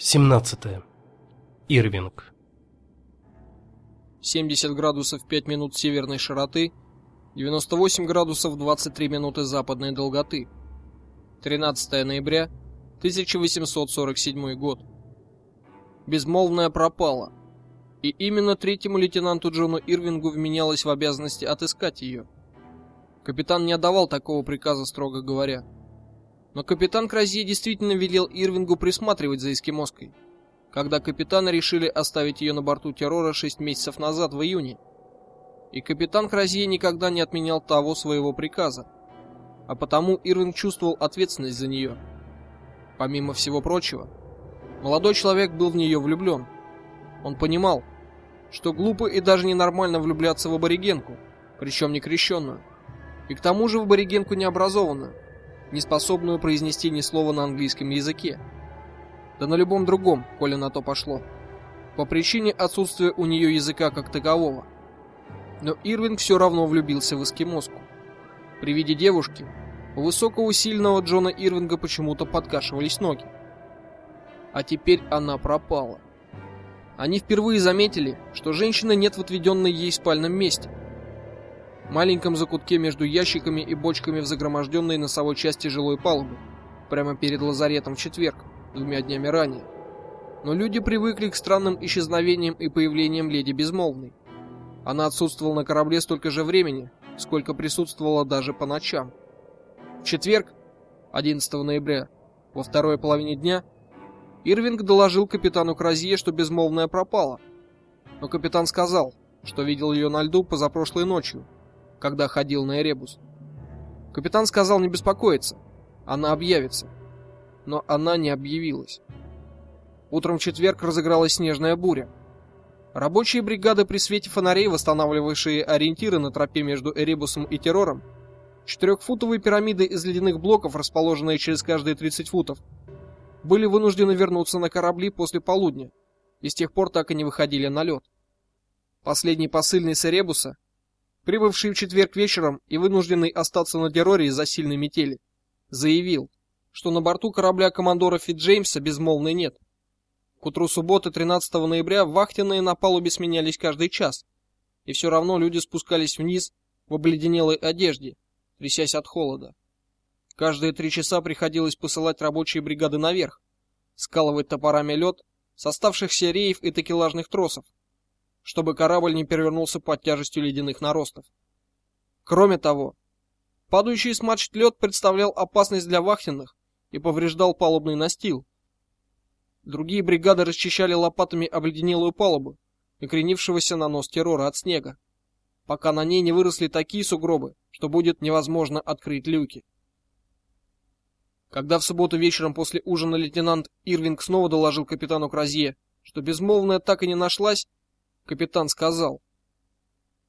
17. Ирвинг. 70 градусов 5 минут северной широты, 98 градусов 23 минуты западной долготы. 13 ноября 1847 год. Безмолвная пропала. И именно третьему лейтенанту Джону Ирвингу вменялось в обязанности отыскать ее. Капитан не отдавал такого приказа, строго говоря. Но капитан Кразье действительно велел Ирвингу присматривать за эскимоской, когда капитаны решили оставить ее на борту террора 6 месяцев назад в июне. И капитан Кразье никогда не отменял того своего приказа, а потому Ирвинг чувствовал ответственность за нее. Помимо всего прочего, молодой человек был в нее влюблен. Он понимал, что глупо и даже ненормально влюбляться в аборигенку, причем не крещенную, и к тому же в аборигенку необразованную не способную произнести ни слова на английском языке. Да на любом другом, коли на то пошло. По причине отсутствия у нее языка как такового. Но Ирвинг все равно влюбился в эскимоску. При виде девушки у высокого сильного Джона Ирвинга почему-то подкашивались ноги. А теперь она пропала. Они впервые заметили, что женщины нет в отведенной ей спальном месте – маленьком закутке между ящиками и бочками в загроможденной носовой части жилой палубы, прямо перед лазаретом в четверг, двумя днями ранее. Но люди привыкли к странным исчезновениям и появлениям леди Безмолвной. Она отсутствовала на корабле столько же времени, сколько присутствовала даже по ночам. В четверг, 11 ноября, во второй половине дня, Ирвинг доложил капитану Кразье, что Безмолвная пропала. Но капитан сказал, что видел ее на льду позапрошлой ночью, когда ходил на Эребус. Капитан сказал не беспокоиться, она объявится. Но она не объявилась. Утром в четверг разыгралась снежная буря. Рабочие бригады при свете фонарей, восстанавливавшие ориентиры на тропе между Эребусом и Террором, четырехфутовые пирамиды из ледяных блоков, расположенные через каждые 30 футов, были вынуждены вернуться на корабли после полудня и с тех пор так и не выходили на лед. Последний посыльный с Эребуса прибывший в четверг вечером и вынужденный остаться на Дероре из-за сильной метели, заявил, что на борту корабля командора Фитджеймса безмолвной нет. К утру субботы 13 ноября вахтенные на палубе сменялись каждый час, и все равно люди спускались вниз в обледенелой одежде, трясясь от холода. Каждые три часа приходилось посылать рабочие бригады наверх, скалывать топорами лед с оставшихся реев и такелажных тросов, чтобы корабль не перевернулся под тяжестью ледяных наростов. Кроме того, падающий с мачт лед представлял опасность для вахтенных и повреждал палубный настил. Другие бригады расчищали лопатами обледенелую палубу, накренившегося на нос террора от снега, пока на ней не выросли такие сугробы, что будет невозможно открыть люки. Когда в субботу вечером после ужина лейтенант Ирвинг снова доложил капитану Кразье, что безмолвная так и не нашлась, Капитан сказал: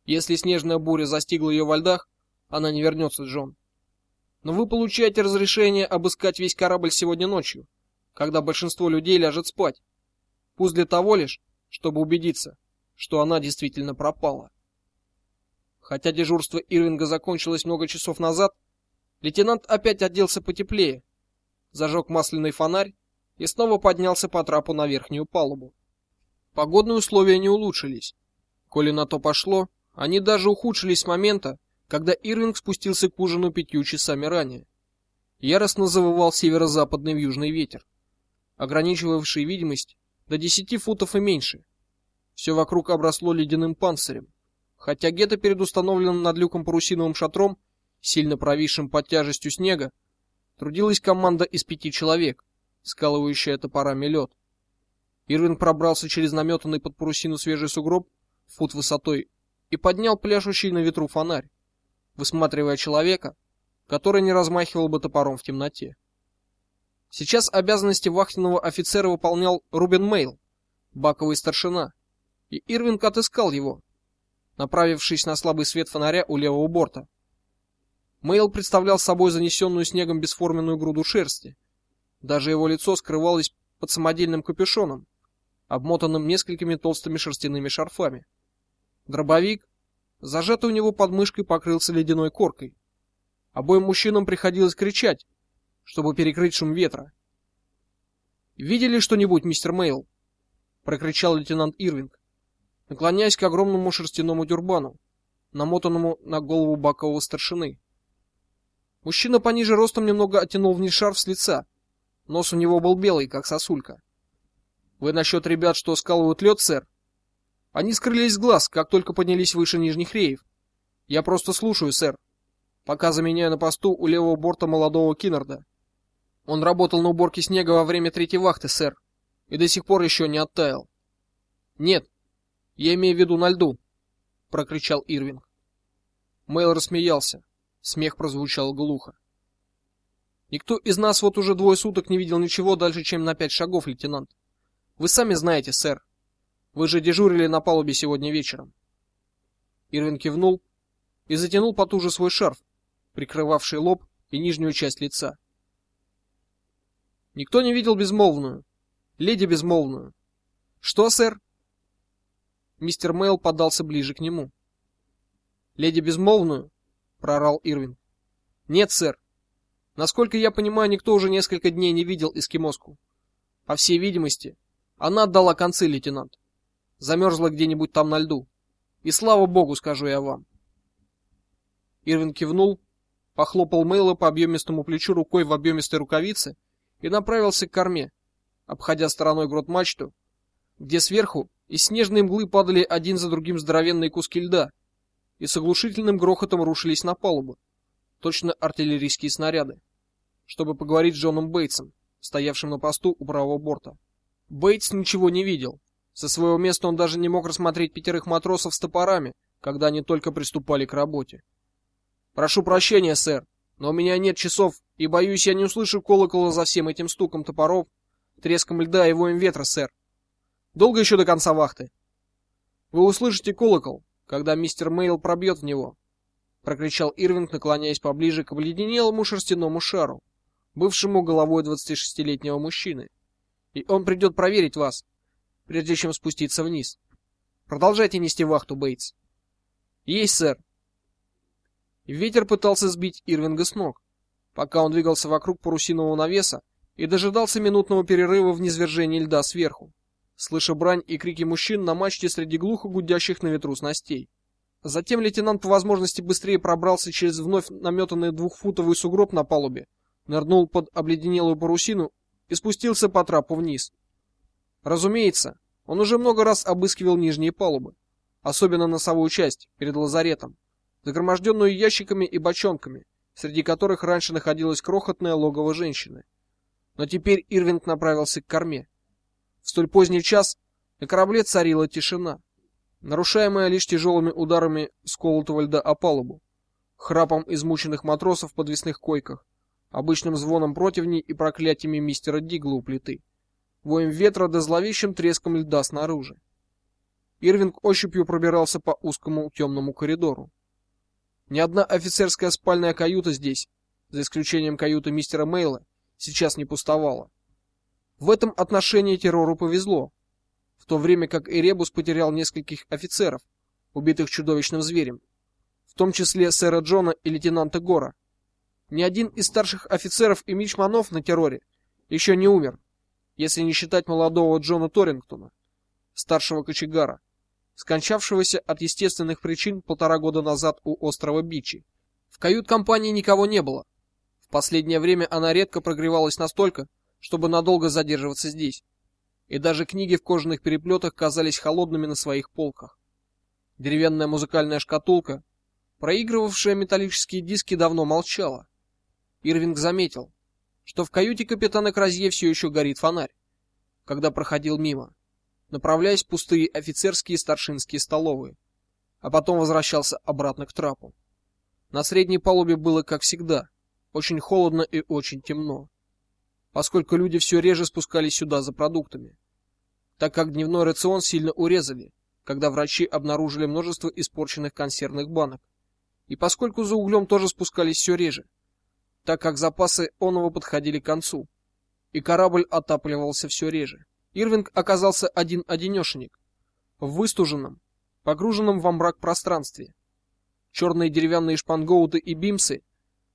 "Если снежная буря застигла ее во льдах, она не вернется, Джон. Но вы получаете разрешение обыскать весь корабль сегодня ночью, когда большинство людей ляжет спать. Пусть для того лишь, чтобы убедиться, что она действительно пропала". Хотя дежурство Ирвинга закончилось много часов назад, лейтенант опять оделся потеплее, зажег масляный фонарь и снова поднялся по трапу на верхнюю палубу. Погодные условия не улучшились. Коли на то пошло, они даже ухудшились с момента, когда Ирвинг спустился к ужину пятью часами ранее. Яростно завывал северо-западный южный ветер, ограничивавший видимость до 10 футов и меньше. Все вокруг обросло ледяным панцирем, хотя где-то перед установленным над люком парусиновым шатром, сильно провисшим под тяжестью снега, трудилась команда из пяти человек, скалывающая топорами лед. Ирвин пробрался через наметанный под парусину свежий сугроб, фут высотой, и поднял пляшущий на ветру фонарь, высматривая человека, который не размахивал бы топором в темноте. Сейчас обязанности вахтенного офицера выполнял Рубен Мейл, баковый старшина, и Ирвин отыскал его, направившись на слабый свет фонаря у левого борта. Мейл представлял собой занесенную снегом бесформенную груду шерсти. Даже его лицо скрывалось под самодельным капюшоном, обмотанным несколькими толстыми шерстяными шарфами. Дробовик, зажатый у него под мышкой, покрылся ледяной коркой. Обоим мужчинам приходилось кричать, чтобы перекрыть шум ветра. Видели что-нибудь, мистер Мейл? прокричал лейтенант Ирвинг, наклоняясь к огромному шерстяному тюрбану, намотанному на голову бакового старшины. Мужчина пониже ростом немного оттянул вниз шарф с лица. Нос у него был белый, как сосулька. Вы насчет ребят, что скалывают лед, сэр? Они скрылись с глаз, как только поднялись выше нижних реев. Я просто слушаю, сэр. Пока заменяю на посту у левого борта молодого Киннарда. Он работал на уборке снега во время третьей вахты, сэр, и до сих пор еще не оттаял. Нет. Я имею в виду на льду, прокричал Ирвинг. Мэйл рассмеялся. Смех прозвучал глухо. Никто из нас вот уже двое суток не видел ничего дальше, чем на пять шагов, лейтенант. Вы сами знаете, сэр. Вы же дежурили на палубе сегодня вечером. Ирвин кивнул и затянул потуже свой шарф, прикрывавший лоб и нижнюю часть лица. Никто не видел безмолвную, леди безмолвную. Что, сэр? Мистер Мэйл подался ближе к нему. Леди безмолвную, прорал Ирвин. Нет, сэр. Насколько я понимаю, никто уже несколько дней не видел эскимоску. По всей видимости, она отдала концы, лейтенант. Замерзла где-нибудь там на льду. И слава богу, скажу я вам. Ирвин кивнул, похлопал Мейла по объемистому плечу рукой в объемистой рукавице и направился к корме, обходя стороной грот-мачту, где сверху из снежной мглы падали один за другим здоровенные куски льда и с оглушительным грохотом рушились на палубу, точно артиллерийские снаряды, чтобы поговорить с Джоном Бейтсом, стоявшим на посту у правого борта. Бейтс ничего не видел. Со своего места он даже не мог рассмотреть пятерых матросов с топорами, когда они только приступали к работе. Прошу прощения, сэр, но у меня нет часов, и боюсь, я не услышу колокола за всем этим стуком топоров, треском льда и воем ветра, сэр. Долго еще до конца вахты. Вы услышите колокол, когда мистер Мейл пробьет в него, прокричал Ирвинг, наклоняясь поближе к обледенелому шерстяному шару, бывшему головой 26-летнего мужчины и он придет проверить вас, прежде чем спуститься вниз. Продолжайте нести вахту, Бейтс. Есть, сэр. Ветер пытался сбить Ирвинга с ног, пока он двигался вокруг парусинового навеса и дожидался минутного перерыва в низвержении льда сверху, слыша брань и крики мужчин на мачте среди глухо гудящих на ветру снастей. Затем лейтенант по возможности быстрее пробрался через вновь наметанный двухфутовый сугроб на палубе, нырнул под обледенелую парусину и спустился по трапу вниз. Разумеется, он уже много раз обыскивал нижние палубы, особенно носовую часть перед лазаретом, загроможденную ящиками и бочонками, среди которых раньше находилось крохотное логово женщины. Но теперь Ирвинг направился к корме. В столь поздний час на корабле царила тишина, нарушаемая лишь тяжелыми ударами сколотого льда о палубу, храпом измученных матросов в подвесных койках обычным звоном противней и проклятиями мистера Дигла у плиты, воем ветра да зловещим треском льда снаружи. Ирвинг ощупью пробирался по узкому темному коридору. Ни одна офицерская спальная каюта здесь, за исключением каюты мистера Мейла, сейчас не пустовала. В этом отношении террору повезло, в то время как Эребус потерял нескольких офицеров, убитых чудовищным зверем, в том числе сэра Джона и лейтенанта Гора. Ни один из старших офицеров и мичманов на терроре еще не умер, если не считать молодого Джона Торингтона, старшего кочегара, скончавшегося от естественных причин полтора года назад у острова Бичи. В кают-компании никого не было. В последнее время она редко прогревалась настолько, чтобы надолго задерживаться здесь. И даже книги в кожаных переплетах казались холодными на своих полках. Деревянная музыкальная шкатулка, проигрывавшая металлические диски, давно молчала. Ирвинг заметил, что в каюте капитана Кразье все еще горит фонарь, когда проходил мимо, направляясь в пустые офицерские и старшинские столовые, а потом возвращался обратно к трапу. На средней палубе было, как всегда, очень холодно и очень темно, поскольку люди все реже спускались сюда за продуктами, так как дневной рацион сильно урезали, когда врачи обнаружили множество испорченных консервных банок, и поскольку за углем тоже спускались все реже так как запасы оного подходили к концу, и корабль отапливался все реже. Ирвинг оказался один-одинешенек в выстуженном, погруженном во мрак пространстве. Черные деревянные шпангоуты и бимсы,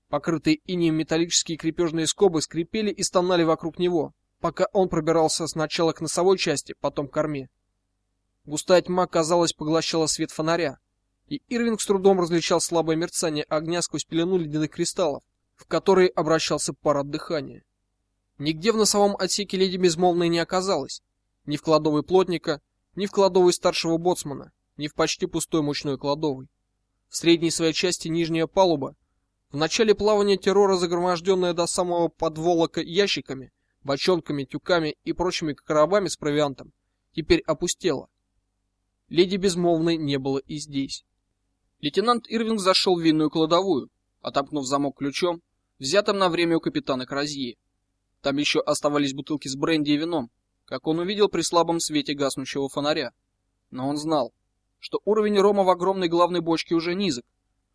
покрытые инеем металлические крепежные скобы, скрипели и стонали вокруг него, пока он пробирался сначала к носовой части, потом к корме. Густая тьма, казалось, поглощала свет фонаря, и Ирвинг с трудом различал слабое мерцание огня сквозь пелену ледяных кристаллов, в которые обращался пар от дыхания. Нигде в носовом отсеке леди безмолвной не оказалось, ни в кладовой плотника, ни в кладовой старшего боцмана, ни в почти пустой мощной кладовой. В средней своей части нижняя палуба, в начале плавания террора загроможденная до самого подволока ящиками, бочонками, тюками и прочими коробами с провиантом, теперь опустела. Леди безмолвной не было и здесь. Лейтенант Ирвинг зашел в винную кладовую, отомкнув замок ключом, взятым на время у капитана Кразье. Там еще оставались бутылки с бренди и вином, как он увидел при слабом свете гаснущего фонаря. Но он знал, что уровень рома в огромной главной бочке уже низок.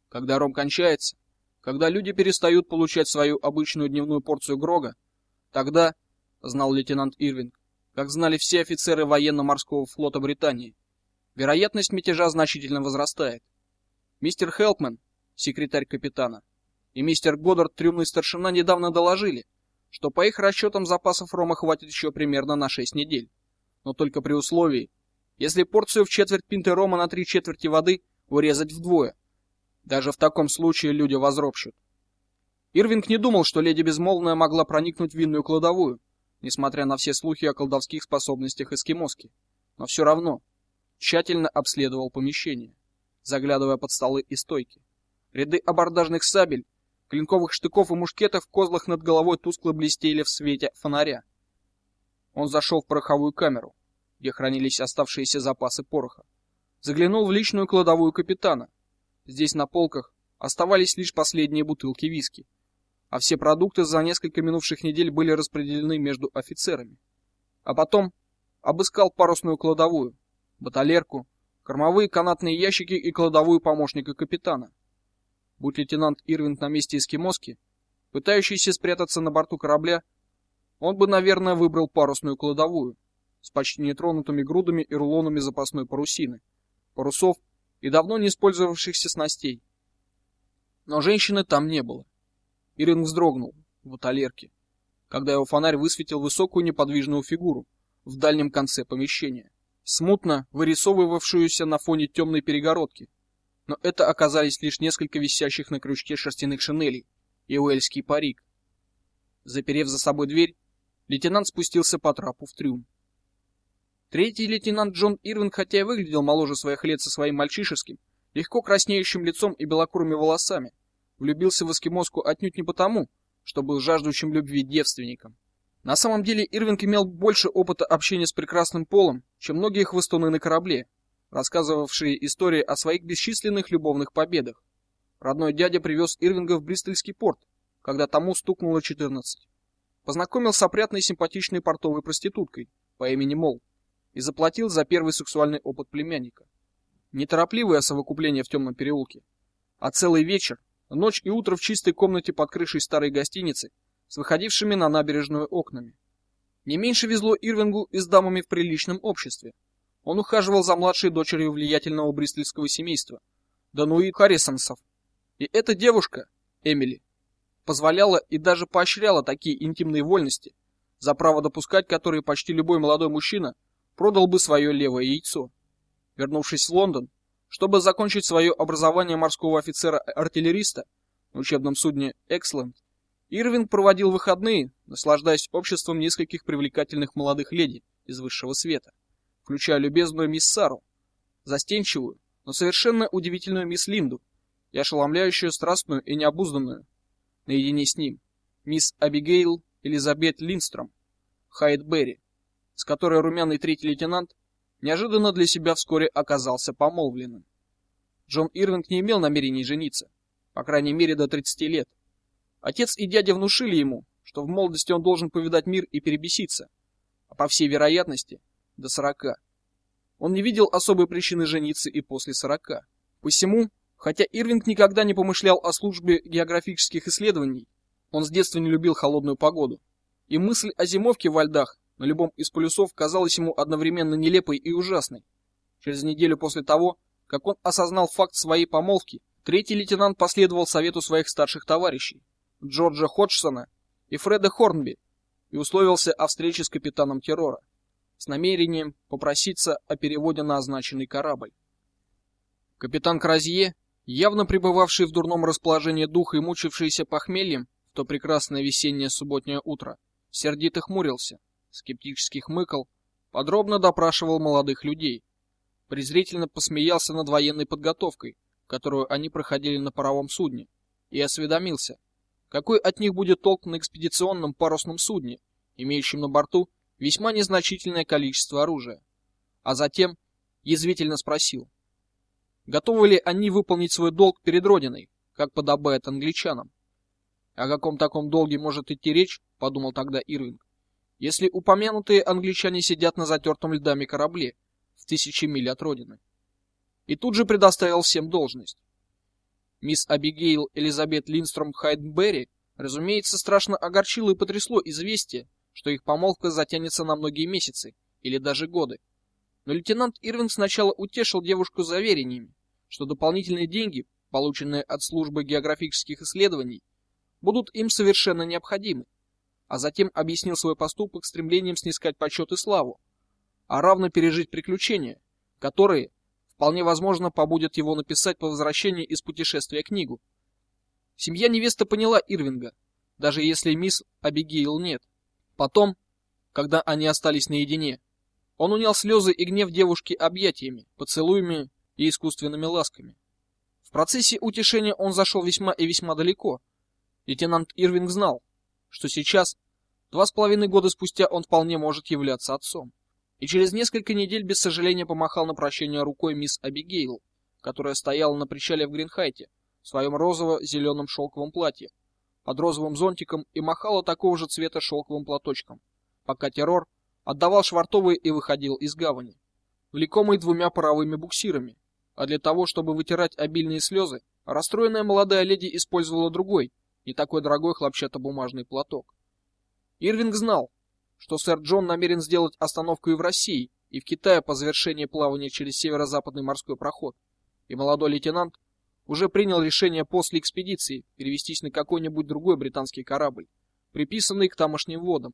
Когда ром кончается, когда люди перестают получать свою обычную дневную порцию грога, тогда, знал лейтенант Ирвинг, как знали все офицеры военно-морского флота Британии, вероятность мятежа значительно возрастает. Мистер Хелпман, секретарь капитана, и мистер Годдард, трюмный старшина, недавно доложили, что по их расчетам запасов рома хватит еще примерно на 6 недель. Но только при условии, если порцию в четверть пинты рома на три четверти воды урезать вдвое. Даже в таком случае люди возропщут. Ирвинг не думал, что леди Безмолвная могла проникнуть в винную кладовую, несмотря на все слухи о колдовских способностях эскимоски. Но все равно тщательно обследовал помещение, заглядывая под столы и стойки. Ряды абордажных сабель, клинковых штыков и мушкетов в козлах над головой тускло блестели в свете фонаря. Он зашел в пороховую камеру, где хранились оставшиеся запасы пороха. Заглянул в личную кладовую капитана. Здесь на полках оставались лишь последние бутылки виски, а все продукты за несколько минувших недель были распределены между офицерами. А потом обыскал парусную кладовую, баталерку, кормовые канатные ящики и кладовую помощника капитана. Будь лейтенант Ирвинг на месте эскимоски, пытающийся спрятаться на борту корабля, он бы, наверное, выбрал парусную кладовую с почти нетронутыми грудами и рулонами запасной парусины, парусов и давно не использовавшихся снастей. Но женщины там не было. Ирвинг вздрогнул в баталерке, когда его фонарь высветил высокую неподвижную фигуру в дальнем конце помещения смутно вырисовывавшуюся на фоне темной перегородки. Но это оказались лишь несколько висящих на крючке шерстяных шинелей и уэльский парик. Заперев за собой дверь, лейтенант спустился по трапу в трюм. Третий лейтенант Джон Ирвин, хотя и выглядел моложе своих лет со своим мальчишеским, легко краснеющим лицом и белокурыми волосами, влюбился в эскимоску отнюдь не потому, что был жаждущим любви девственником. На самом деле Ирвинг имел больше опыта общения с прекрасным полом, чем многие хвостуны на корабле, рассказывавшие истории о своих бесчисленных любовных победах. Родной дядя привез Ирвинга в Бристольский порт, когда тому стукнуло 14. Познакомил с опрятной симпатичной портовой проституткой по имени Мол и заплатил за первый сексуальный опыт племянника. Неторопливое совокупление в темном переулке, а целый вечер, ночь и утро в чистой комнате под крышей старой гостиницы с выходившими на набережную окнами. Не меньше везло Ирвингу и с дамами в приличном обществе. Он ухаживал за младшей дочерью влиятельного бристольского семейства, Дануи Харрисонсов. И эта девушка, Эмили, позволяла и даже поощряла такие интимные вольности, за право допускать которые почти любой молодой мужчина продал бы свое левое яйцо. Вернувшись в Лондон, чтобы закончить свое образование морского офицера-артиллериста на учебном судне Эксленд, Ирвинг проводил выходные, наслаждаясь обществом нескольких привлекательных молодых леди из высшего света, включая любезную мисс Сару, застенчивую, но совершенно удивительную мисс Линду и ошеломляющую страстную и необузданную, наедине с ним, мисс Абигейл Элизабет Линстром, Хайд Берри, с которой румяный третий лейтенант неожиданно для себя вскоре оказался помолвленным. Джон Ирвинг не имел намерений жениться, по крайней мере до 30 лет. Отец и дядя внушили ему, что в молодости он должен повидать мир и перебеситься, а по всей вероятности до сорока. Он не видел особой причины жениться и после сорока. Посему, хотя Ирвинг никогда не помышлял о службе географических исследований, он с детства не любил холодную погоду. И мысль о зимовке во льдах на любом из полюсов казалась ему одновременно нелепой и ужасной. Через неделю после того, как он осознал факт своей помолвки, третий лейтенант последовал совету своих старших товарищей Джорджа Ходжсона и Фреда Хорнби и условился о встрече с капитаном террора с намерением попроситься о переводе на означенный корабль. Капитан Кразье, явно пребывавший в дурном расположении духа и мучившийся похмельем в то прекрасное весеннее субботнее утро, сердито хмурился, скептически хмыкал, подробно допрашивал молодых людей, презрительно посмеялся над военной подготовкой, которую они проходили на паровом судне, и осведомился, какой от них будет толк на экспедиционном парусном судне, имеющем на борту весьма незначительное количество оружия. А затем язвительно спросил: готовы ли они выполнить свой долг перед родиной, как подобает англичанам? О каком таком долге может идти речь, подумал тогда Ирвинг. Если упомянутые англичане сидят на затертом льдами корабле в тысячи миль от родины. И тут же предоставил всем должность. Мисс Абигейл Элизабет Линстром Хайденберри, разумеется, страшно огорчило и потрясло известие, что их помолвка затянется на многие месяцы или даже годы. Но лейтенант Ирвинг сначала утешил девушку заверениями, что дополнительные деньги, полученные от службы географических исследований, будут им совершенно необходимы, а затем объяснил свой поступок стремлением снискать почет и славу, а равно пережить приключения, которые вполне возможно побудят его написать по возвращении из путешествия книгу. Семья невесты поняла Ирвинга, даже если мисс Абигейл нет. Потом, когда они остались наедине, он унял слезы и гнев девушки объятиями, поцелуями и искусственными ласками. В процессе утешения он зашел весьма и весьма далеко. Лейтенант Ирвинг знал, что сейчас, два с половиной года спустя, он вполне может являться отцом. И через несколько недель без сожаления помахал на прощание рукой мисс Абигейл, которая стояла на причале в Гринхайте в своем розово-зеленом шелковом платье, под розовым зонтиком и махала такого же цвета шелковым платочком, пока террор отдавал швартовые и выходил из гавани, влекомый двумя паровыми буксирами. А для того, чтобы вытирать обильные слезы, расстроенная молодая леди использовала другой, не такой дорогой хлопчатобумажный платок. Ирвинг знал, что сэр Джон намерен сделать остановку и в России, и в Китае по завершении плавания через северо-западный морской проход. И молодой лейтенант уже принял решение после экспедиции перевестись на какой-нибудь другой британский корабль, приписанный к тамошним водам,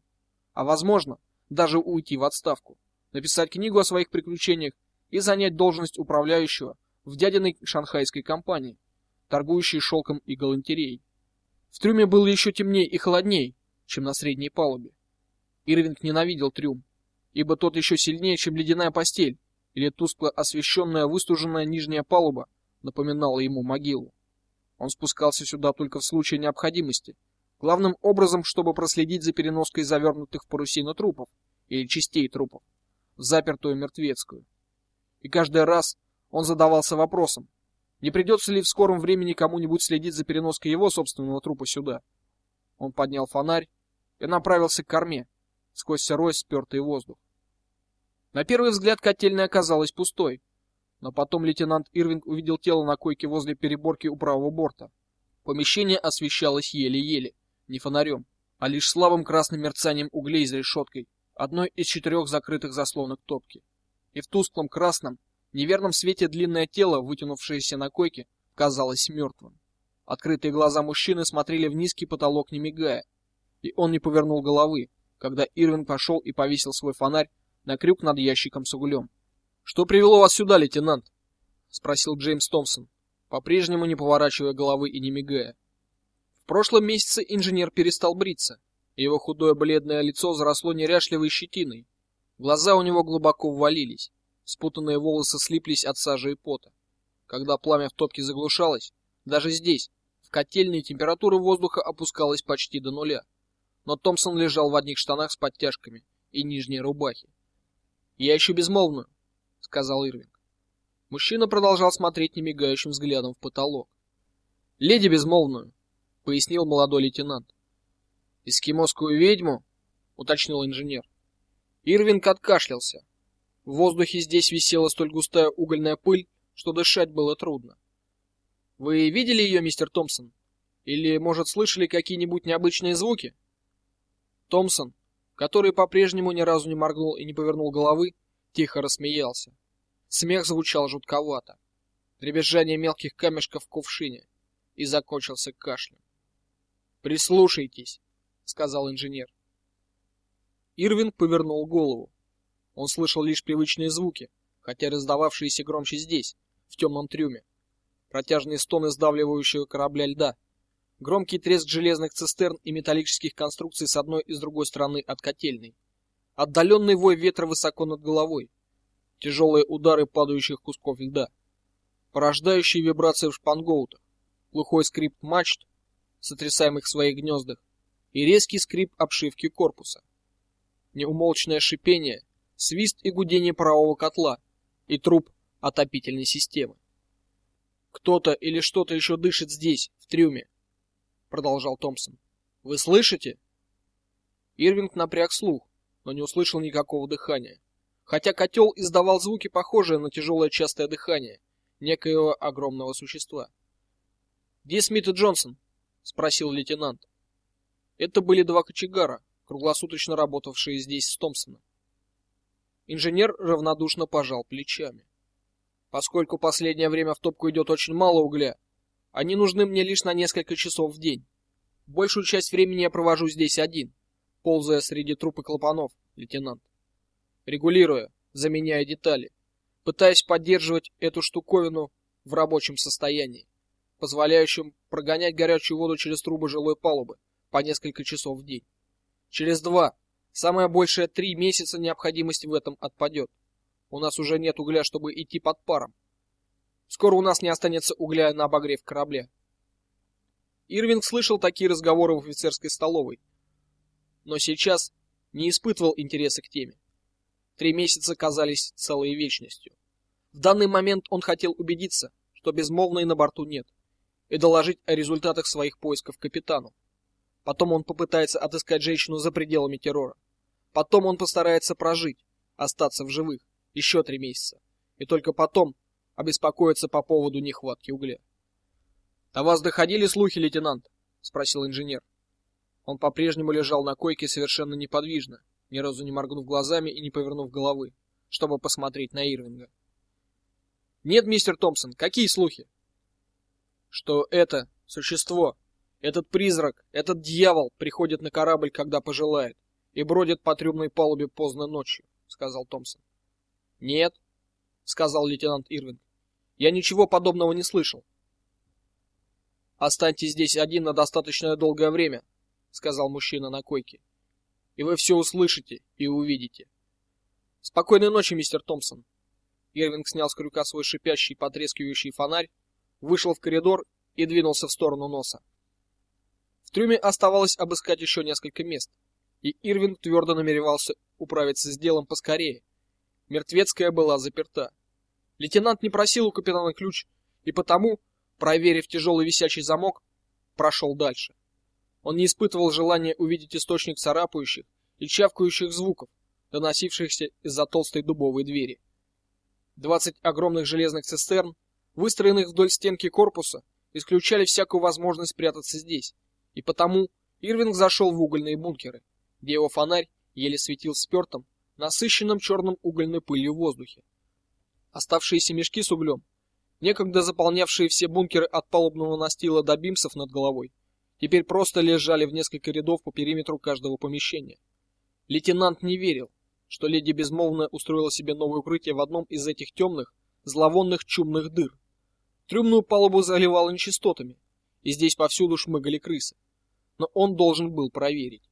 а возможно, даже уйти в отставку, написать книгу о своих приключениях и занять должность управляющего в дядиной шанхайской компании, торгующей шелком и галантереей. В трюме было еще темнее и холоднее, чем на средней палубе. Ирвинг ненавидел трюм, ибо тот еще сильнее, чем ледяная постель или тускло освещенная выстуженная нижняя палуба напоминала ему могилу. Он спускался сюда только в случае необходимости, главным образом, чтобы проследить за переноской завернутых в парусину трупов или частей трупов в запертую мертвецкую. И каждый раз он задавался вопросом: не придется ли в скором времени кому-нибудь следить за переноской его собственного трупа сюда? Он поднял фонарь и направился к корме, сквозь сырой спёртый воздух. На первый взгляд котельная оказалась пустой. Но потом лейтенант Ирвинг увидел тело на койке возле переборки у правого борта. Помещение освещалось еле-еле, не фонарем, а лишь слабым красным мерцанием углей за решеткой, одной из четырех закрытых заслонок топки. И в тусклом красном, неверном свете длинное тело, вытянувшееся на койке, казалось мертвым. Открытые глаза мужчины смотрели в низкий потолок, не мигая, и он не повернул головы, когда Ирвин пошел и повесил свой фонарь на крюк над ящиком с углем. Что привело вас сюда, лейтенант? спросил Джеймс Томпсон, по-прежнему не поворачивая головы и не мигая. В прошлом месяце инженер перестал бриться. Его худое бледное лицо заросло неряшливой щетиной. Глаза у него глубоко ввалились, спутанные волосы слиплись от сажи и пота. Когда пламя в топке заглушалось, даже здесь, в котельной, температура воздуха опускалась почти до нуля. Но Томпсон лежал в одних штанах с подтяжками и нижней рубахе. Я еще безмолвную, сказал Ирвинг. Мужчина продолжал смотреть немигающим взглядом в потолок. "Леди безмолвную", пояснил молодой лейтенант. "Эскимосскую ведьму?" уточнил инженер. Ирвинг откашлялся. В воздухе здесь висела столь густая угольная пыль, что дышать было трудно. Вы видели ее, мистер Томпсон? Или, может, слышали какие-нибудь необычные звуки? Томпсон, который по-прежнему ни разу не моргнул и не повернул головы, тихо рассмеялся. Смех звучал жутковато. Дребезжание мелких камешков в кувшине и закончился кашлем. "Прислушайтесь", сказал инженер. Ирвин повернул голову. Он слышал лишь привычные звуки, хотя раздававшиеся громче здесь, в темном трюме. Протяжные стоны сдавливающего корабля льда, громкий треск железных цистерн и металлических конструкций с одной и с другой стороны от котельной. Отдаленный вой ветра высоко над головой. Тяжелые удары падающих кусков льда. Порождающие вибрации в шпангоутах. Глухой скрип мачт, сотрясаемых в своих гнездах, и резкий скрип обшивки корпуса. Неумолчное шипение, свист и гудение парового котла и труб отопительной системы. Кто-то или что-то еще дышит здесь, в трюме, продолжал Томпсон. Вы слышите? Ирвинг напряг слух, но не услышал никакого дыхания, хотя котел издавал звуки, похожие на тяжелое частое дыхание некоего огромного существа. "Где Смит и Джонсон?" спросил лейтенант. Это были два кочегара, круглосуточно работавшие здесь с Томпсоном. Инженер равнодушно пожал плечами. Поскольку последнее время в топку идет очень мало угля, они нужны мне лишь на несколько часов в день. Большую часть времени я провожу здесь один, ползая среди труп клапанов, лейтенант. Регулируя, заменяя детали, пытаясь поддерживать эту штуковину в рабочем состоянии, позволяющем прогонять горячую воду через трубы жилой палубы по несколько часов в день. Через два, самое большее три месяца необходимость в этом отпадет. У нас уже нет угля, чтобы идти под паром. Скоро у нас не останется угля на обогрев корабля. Ирвинг слышал такие разговоры в офицерской столовой, но сейчас не испытывал интереса к теме. Три месяца казались целой вечностью. В данный момент он хотел убедиться, что безмолвной на борту нет, и доложить о результатах своих поисков капитану. Потом он попытается отыскать женщину за пределами террора. Потом он постарается прожить, остаться в живых еще три месяца. И только потом обеспокоиться по поводу нехватки угля. "До вас доходили слухи, лейтенант?" спросил инженер. Он по-прежнему лежал на койке совершенно неподвижно, ни разу не моргнув глазами и не повернув головы, чтобы посмотреть на Ирвинга. "Нет, мистер Томпсон, какие слухи?" "Что это существо этот призрак, этот дьявол приходит на корабль, когда пожелает, и бродит по трюмной палубе поздно ночью, сказал Томпсон. Нет, сказал лейтенант Ирвин. Я ничего подобного не слышал. Останьтесь здесь один на достаточно долгое время, сказал мужчина на койке. И вы все услышите и увидите. Спокойной ночи, мистер Томпсон. Ирвинг снял с крюка свой шипящий, потрескивающий фонарь, вышел в коридор и двинулся в сторону носа трюме оставалось обыскать еще несколько мест, и Ирвинг твердо намеревался управиться с делом поскорее. Мертвецкая была заперта. Лейтенант не просил у капитана ключ, и потому, проверив тяжелый висячий замок, прошел дальше. Он не испытывал желания увидеть источник царапающих и чавкающих звуков, доносившихся из-за толстой дубовой двери. Двадцать огромных железных цистерн, выстроенных вдоль стенки корпуса, исключали всякую возможность прятаться здесь. И потому Ирвинг зашел в угольные бункеры, где его фонарь еле светил в спёртом, насыщенном черным угольной пылью воздухе. Оставшиеся мешки с углем, некогда заполнявшие все бункеры от палубного настила до бимсов над головой, теперь просто лежали в несколько рядов по периметру каждого помещения. Лейтенант не верил, что леди безмолвная устроила себе новое укрытие в одном из этих темных, зловонных чумных дыр. Трюмную палубу заливало нечистотами, и здесь повсюду шмыгали крысы но он должен был проверить.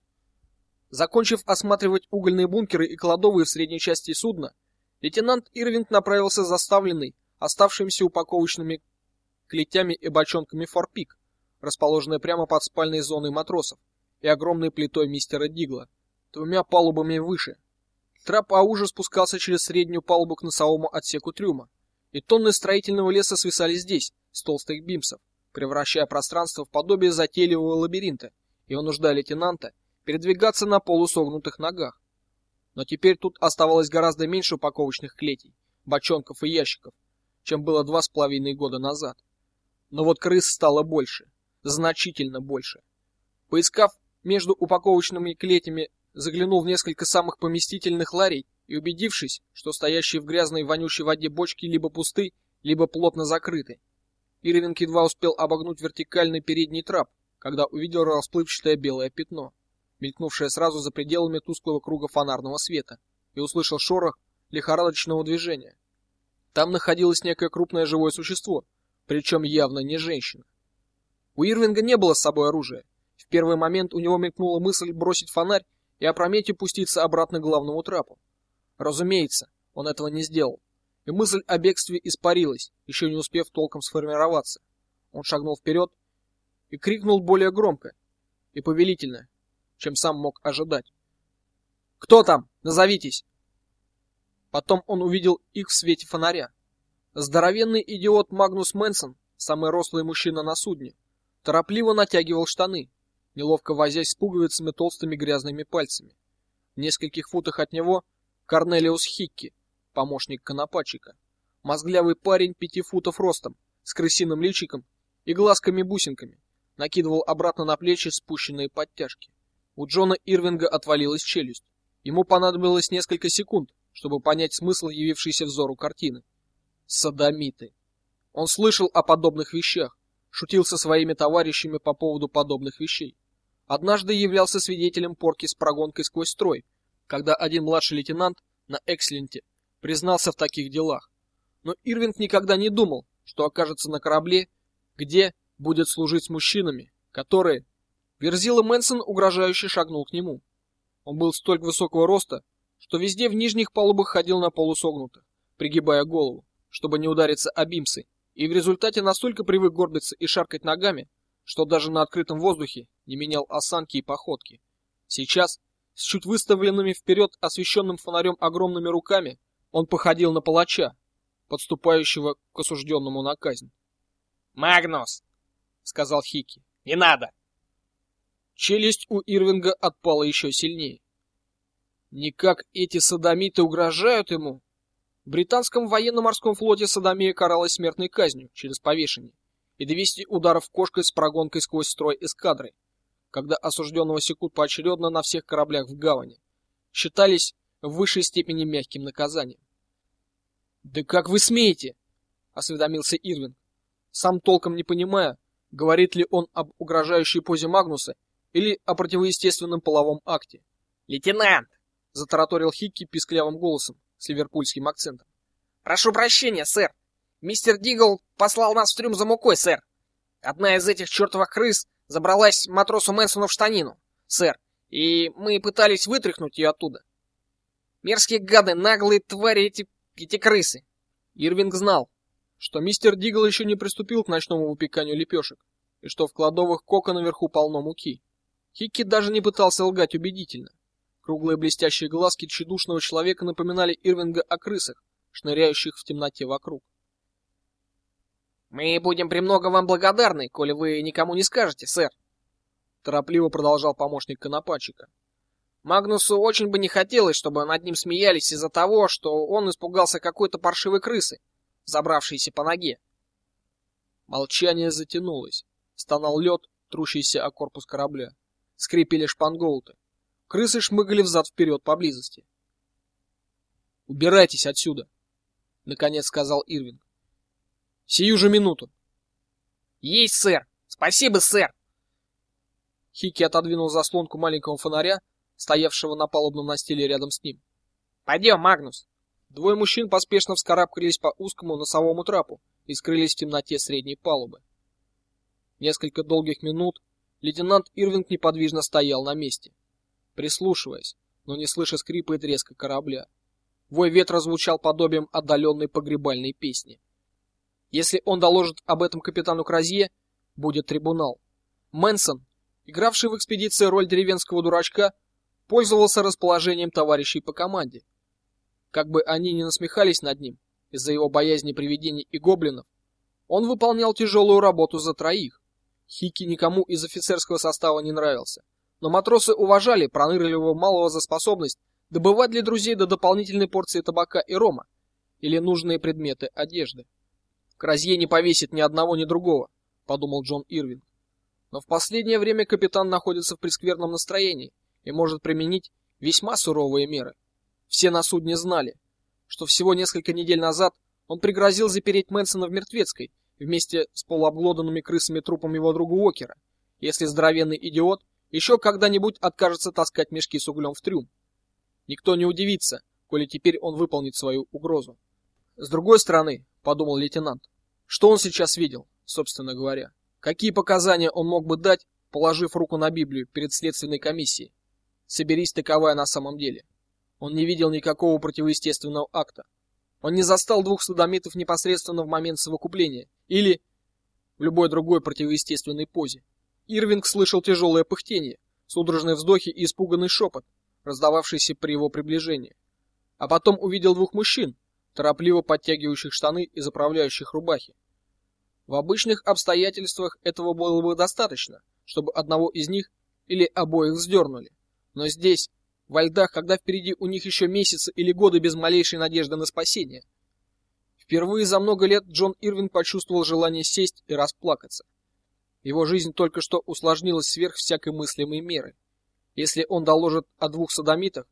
Закончив осматривать угольные бункеры и кладовые в средней части судна, лейтенант Ирвинг направился заставленный оставшимися упаковочными клетями и бочонками форпик, расположенной прямо под спальной зоной матросов, и огромной плитой мистера Дигла, двумя палубами выше. Трап аужа спускался через среднюю палубу к носовому отсеку трюма, и тонны строительного леса свисали здесь, с толстых бимсов превращая пространство в подобие затейливого лабиринта и вынуждая лейтенанта передвигаться на полусогнутых ногах. Но теперь тут оставалось гораздо меньше упаковочных клетей, бочонков и ящиков, чем было два с половиной года назад. Но вот крыс стало больше, значительно больше. Поискав между упаковочными клетями, заглянул в несколько самых поместительных ларей и убедившись, что стоящие в грязной вонючей воде бочки либо пусты, либо плотно закрыты, Ирвинг едва успел обогнуть вертикальный передний трап, когда увидел расплывчатое белое пятно. мелькнувшее сразу за пределами тусклого круга фонарного света, и услышал шорох лихорадочного движения. Там находилось некое крупное живое существо, причем явно не женщина. У Ирвинга не было с собой оружия. В первый момент у него мелькнула мысль бросить фонарь и опрометью пуститься обратно к главному трапу. Разумеется, он этого не сделал. И мысль о бегстве испарилась, еще не успев толком сформироваться. Он шагнул вперед и крикнул более громко и повелительно, чем сам мог ожидать. Кто там? Назовитесь. Потом он увидел их в свете фонаря. Здоровенный идиот Магнус Менсон, самый рослый мужчина на судне, торопливо натягивал штаны, неловко возясь с пуговицами толстыми грязными пальцами. В нескольких футах от него Корнелиус Хикки, помощник конопатчика. Мозглявый парень пяти футов ростом, с крысиным личиком и глазками-бусинками, накидывал обратно на плечи спущенные подтяжки. У Джона Ирвинга отвалилась челюсть. Ему понадобилось несколько секунд, чтобы понять смысл явившейся взору картины. Садомиты. Он слышал о подобных вещах, шутил со своими товарищами по поводу подобных вещей. Однажды являлся свидетелем порки с прогонкой сквозь строй, когда один младший лейтенант на Эксленте признался в таких делах. Но Ирвинг никогда не думал, что окажется на корабле, где будет служить с мужчинами, которые Верзила Мэнсон угрожающе шагнул к нему. Он был столь высокого роста, что везде в нижних палубах ходил на полусогнутых, пригибая голову, чтобы не удариться об бимсы, и в результате настолько привык горбиться и шаркать ногами, что даже на открытом воздухе не менял осанки и походки. Сейчас, с чуть выставленными вперед освещенным фонарем огромными руками, он походил на палача, подступающего к осужденному на казнь. "Магнус", сказал Хики. "Не надо". Челюсть у Ирвинга отпала еще сильнее. Никак эти садомиты угрожают ему. В британском военно-морском флоте садомия каралась смертной казнью через повешение и 200 ударов кошкой с прогонкой сквозь строй эскадры, когда осужденного секут поочередно на всех кораблях в гавани, считались в высшей степени мягким наказанием. "Да как вы смеете?" осведомился Ирвин, сам толком не понимая, говорит ли он об угрожающей позе Магнуса или о противоестественном половом акте. "Лейтенант", затараторил Хикки писклявым голосом с ливерпульским акцентом. "Прошу прощения, сэр. Мистер Дигл послал нас в трюм за мукой, сэр. Одна из этих чертовых крыс забралась матросу Мэнсону в штанину, сэр, и мы пытались вытряхнуть ее оттуда. Мерзкие гады, наглые твари эти эти крысы. Ирвинг знал, что мистер Дигл еще не приступил к ночному выпеканию лепешек, и что в кладовых кока наверху полно муки. Хикки даже не пытался лгать убедительно. Круглые блестящие глазки тщедушного человека напоминали Ирвинга о крысах, шныряющих в темноте вокруг. Мы будем премного вам благодарны, коли вы никому не скажете, сэр, торопливо продолжал помощник конопатчика. Магнусу очень бы не хотелось, чтобы над ним смеялись из-за того, что он испугался какой-то паршивой крысы, забравшейся по ноге. Молчание затянулось. Стонал лед, трущийся о корпус корабля скрипели шпангоуты. Крысы шмыгали взад вперед поблизости. Убирайтесь отсюда, наконец сказал Ирвинг. Сию же минуту. Есть, сэр. Спасибо, сэр. Хики отодвинул заслонку маленького фонаря, стоявшего на палубном настиле рядом с ним. Пойдем, Магнус. Двое мужчин поспешно вскарабкались по узкому носовому трапу и скрылись в темноте средней палубы. Несколько долгих минут Лейтенант Ирвинг неподвижно стоял на месте, прислушиваясь, но не слыша скрипа и треска корабля. Вой ветра звучал подобием отдаленной погребальной песни. Если он доложит об этом капитану Кразье, будет трибунал. Мэнсон, игравший в экспедиции роль деревенского дурачка, пользовался расположением товарищей по команде. Как бы они ни насмехались над ним из-за его боязни привидений и гоблинов, он выполнял тяжелую работу за троих. Хики никому из офицерского состава не нравился, но матросы уважали пронырливого малого за способность добывать для друзей до дополнительной порции табака и рома или нужные предметы одежды. Кразье не повесит ни одного, ни другого, подумал Джон Ирвин. Но в последнее время капитан находится в прескверном настроении и может применить весьма суровые меры. Все на судне знали, что всего несколько недель назад он пригрозил запереть Мэнсона в мертвецкой вместе с полуобглоданными крысами трупом его друга Уокера, если здоровенный идиот еще когда-нибудь откажется таскать мешки с углем в трюм. Никто не удивится, коли теперь он выполнит свою угрозу. С другой стороны, подумал лейтенант, что он сейчас видел, собственно говоря? Какие показания он мог бы дать, положив руку на Библию перед следственной комиссией? Соберись таковая на самом деле. Он не видел никакого противоестественного акта. Он не застал двух садомитов непосредственно в момент совокупления или в любой другой противоестественной позе. Ирвинг слышал тяжелое пыхтение, судорожные вздохи и испуганный шепот, раздававшийся при его приближении. А потом увидел двух мужчин, торопливо подтягивающих штаны и заправляющих рубахи. В обычных обстоятельствах этого было бы достаточно, чтобы одного из них или обоих вздернули. Но здесь, во льдах, когда впереди у них еще месяцы или годы без малейшей надежды на спасение, впервые за много лет Джон Ирвин почувствовал желание сесть и расплакаться. Его жизнь только что усложнилась сверх всякой мыслимой меры. Если он доложит о двух садомитах,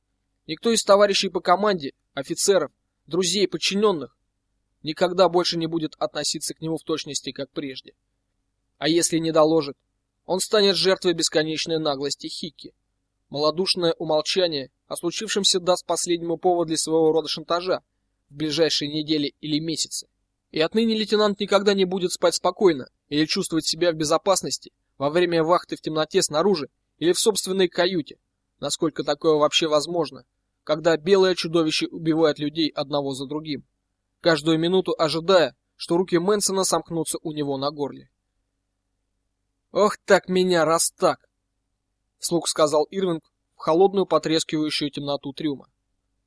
никто из товарищей по команде, офицеров, друзей, подчиненных никогда больше не будет относиться к нему в точности, как прежде. А если не доложит, он станет жертвой бесконечной наглости Хикки. Молодушное умолчание о случившемся даст последнему повод для своего рода шантажа в ближайшие недели или месяцы. И отныне лейтенант никогда не будет спать спокойно или чувствовать себя в безопасности во время вахты в темноте снаружи или в собственной каюте, насколько такое вообще возможно, когда белое чудовище убивает людей одного за другим, каждую минуту ожидая, что руки Мэнсона сомкнутся у него на горле. Ох, так меня раз так, вслух сказал Ирвинг в холодную потрескивающую темноту трюма.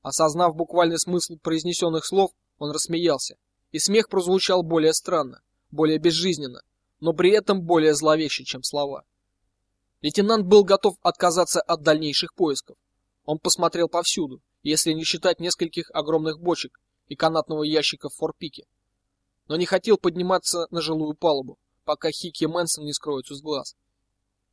Осознав буквальный смысл произнесенных слов, он рассмеялся, и смех прозвучал более странно, более безжизненно, но при этом более зловеще, чем слова. Лейтенант был готов отказаться от дальнейших поисков. Он посмотрел повсюду, если не считать нескольких огромных бочек и канатного ящика в форпике. Но не хотел подниматься на жилую палубу, пока Хики и Мэнсон не скроются с глаз.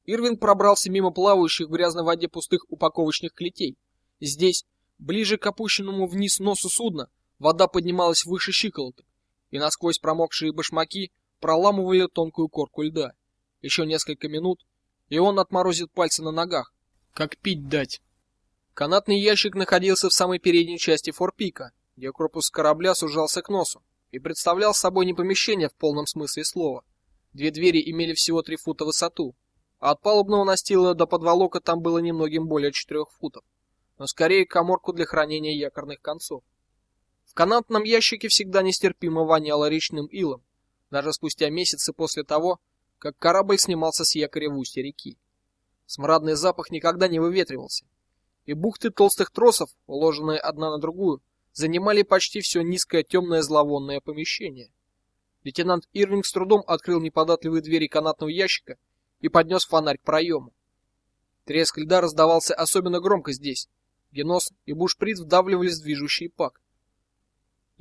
Ирвин пробрался мимо плавающих в грязной воде пустых упаковочных клетей. Здесь, ближе к опущенному вниз носу судна, вода поднималась выше щиколоток, и насквозь промокшие башмаки проламывали тонкую корку льда. Еще несколько минут, и он отморозит пальцы на ногах, как пить дать. Канатный ящик находился в самой передней части форпика, где корпус корабля сужался к носу и представлял собой не помещение в полном смысле слова. Две двери имели всего три фута в высоту, а от палубного настила до подволока там было немногим более четырех футов, но скорее каморку для хранения якорных концов. В канатном ящике всегда нестерпимо воняло речным илом, даже спустя месяцы после того, как корабль снимался с якоря в устье реки. Смрадный запах никогда не выветривался, и бухты толстых тросов, уложенные одна на другую, занимали почти все низкое темное зловонное помещение. Лейтенант Ирвинг с трудом открыл неподатливые двери канатного ящика и поднес фонарь к проему. Треск льда раздавался особенно громко здесь, где и бушприт вдавливались в движущий пак.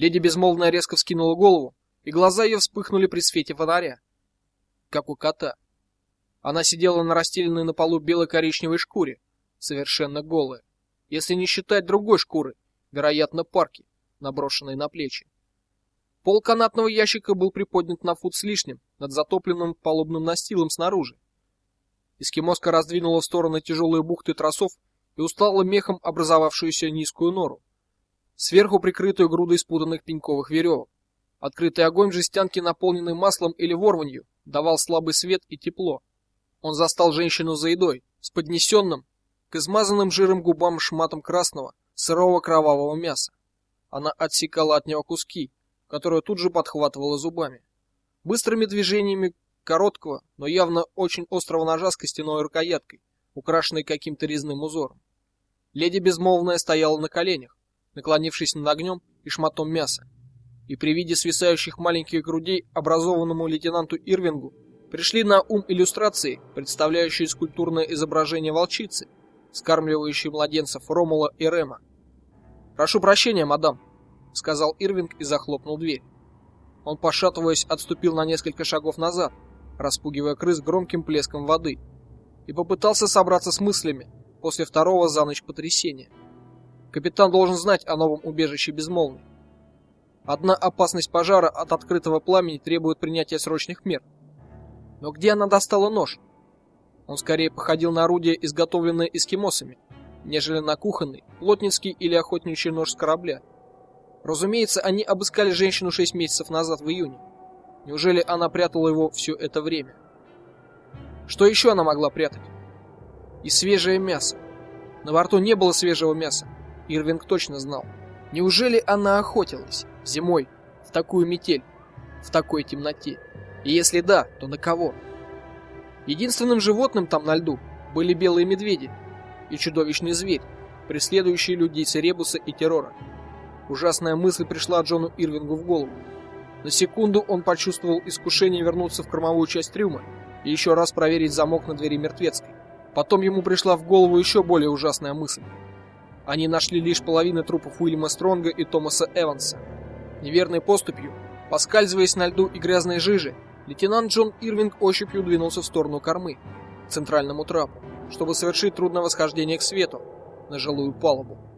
Леди безмолвно резко вскинула голову, и глаза ее вспыхнули при свете фонаря, как у кота. Она сидела на расстеленной на полу бело-коричневой шкуре, совершенно голая, если не считать другой шкуры, вероятно, парки, наброшенной на плечи. Пол канатного ящика был приподнят на фут с лишним над затопленным палубным настилом снаружи. Эскимоска раздвинула в стороны тяжелые бухты тросов и устала мехом образовавшуюся низкую нору, сверху прикрытую грудой спутанных пеньковых веревок. Открытый огонь в жестянке, наполненный маслом или ворванью, давал слабый свет и тепло. Он застал женщину за едой, с поднесенным к измазанным жиром губам шматом красного, сырого кровавого мяса. Она отсекала от него куски, которые тут же подхватывала зубами. Быстрыми движениями короткого, но явно очень острого ножа с костяной рукояткой, украшенной каким-то резным узором. Леди безмолвная стояла на коленях, наклонившись над огнем и шматом мяса. И при виде свисающих маленьких грудей образованному лейтенанту Ирвингу пришли на ум иллюстрации, представляющие скульптурное изображение волчицы, скармливающий младенцев Ромула и Рема. "Прошу прощения, мадам", сказал Ирвинг и захлопнул дверь. Он, пошатываясь, отступил на несколько шагов назад, распугивая крыс громким плеском воды, и попытался собраться с мыслями после второго за ночь потрясения. Капитан должен знать о новом убежище безмолвный. Одна опасность пожара от открытого пламени требует принятия срочных мер. Но где она достала нож? Он скорее походил на орудие, изготовленное эскимосами, нежели на кухонный, плотницкий или охотничий нож с корабля. Разумеется, они обыскали женщину шесть месяцев назад в июне. Неужели она прятала его все это время? Что еще она могла прятать? И свежее мясо. На борту не было свежего мяса. Ирвинг точно знал. Неужели она охотилась зимой в такую метель, в такой темноте? И если да, то на кого? Единственным животным там на льду были белые медведи и чудовищный зверь, преследующий людей Церебуса и Террора. Ужасная мысль пришла Джону Ирвингу в голову. На секунду он почувствовал искушение вернуться в кормовую часть трюма и еще раз проверить замок на двери мертвецкой. Потом ему пришла в голову еще более ужасная мысль. Они нашли лишь половину трупов Уильяма Стронга и Томаса Эванса. Неверной поступью, поскальзываясь на льду и грязной жиже, лейтенант Джон Ирвинг ощупью двинулся в сторону кормы, к центральному трапу, чтобы совершить трудное восхождение к свету на жилую палубу.